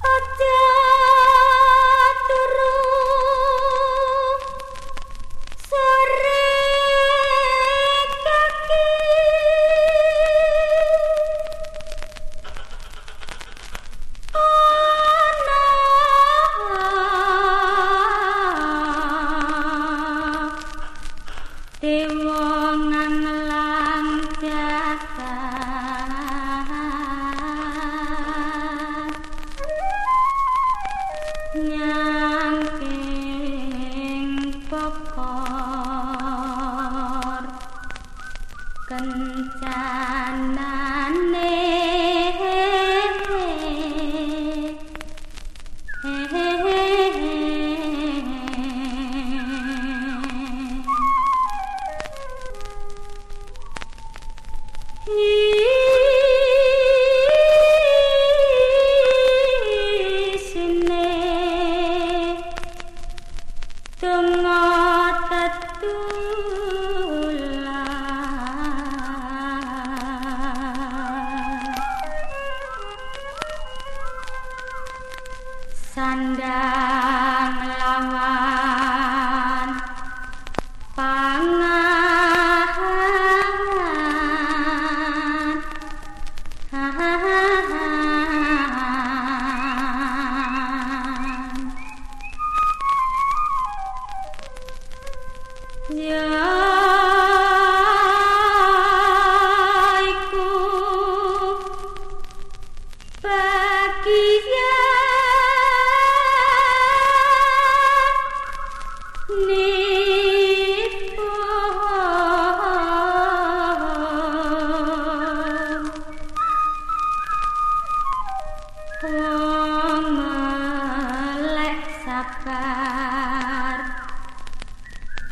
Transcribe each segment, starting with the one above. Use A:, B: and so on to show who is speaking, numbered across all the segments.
A: A trần tràn nan nê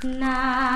A: li la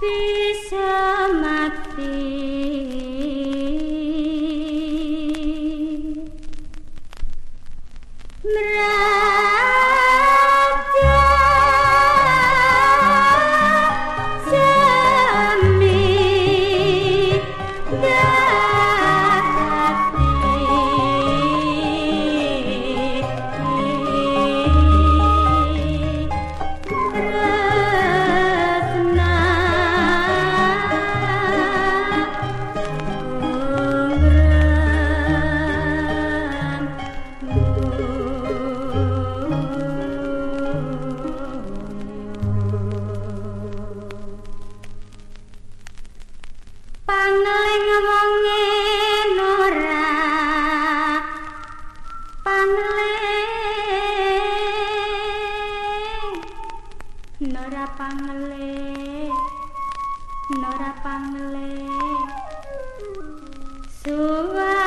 A: This Nora Pangle Suara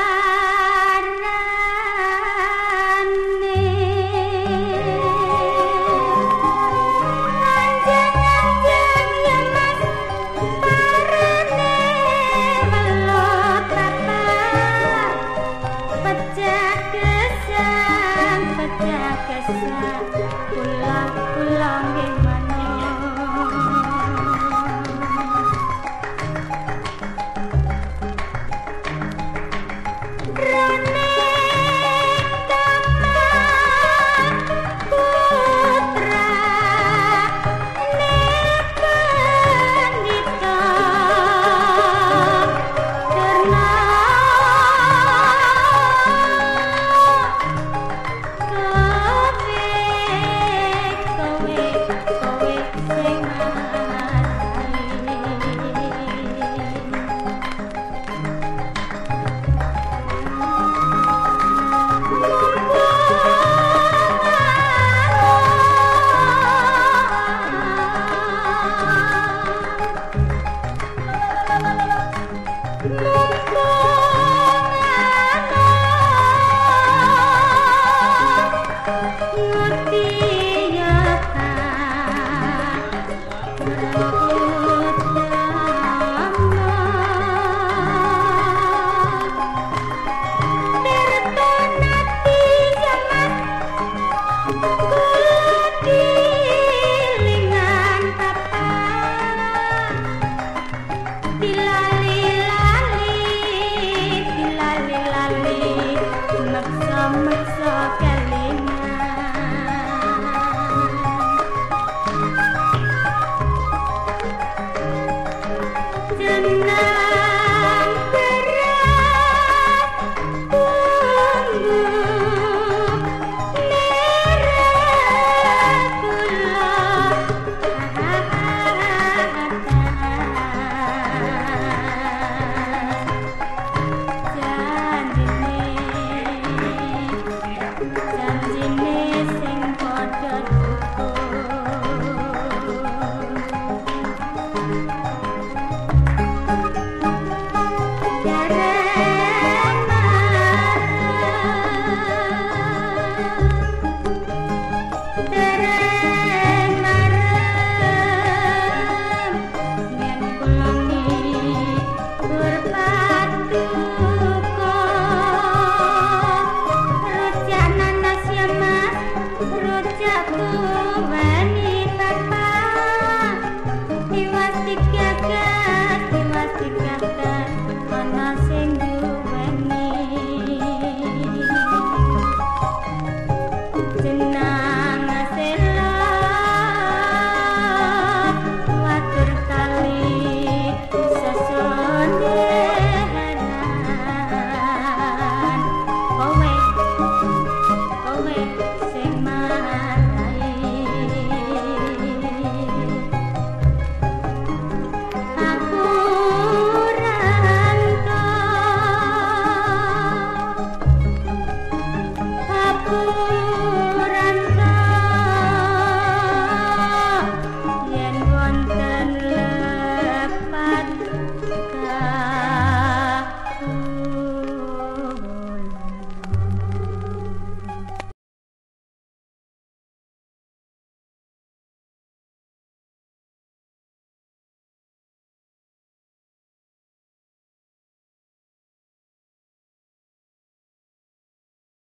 A: love.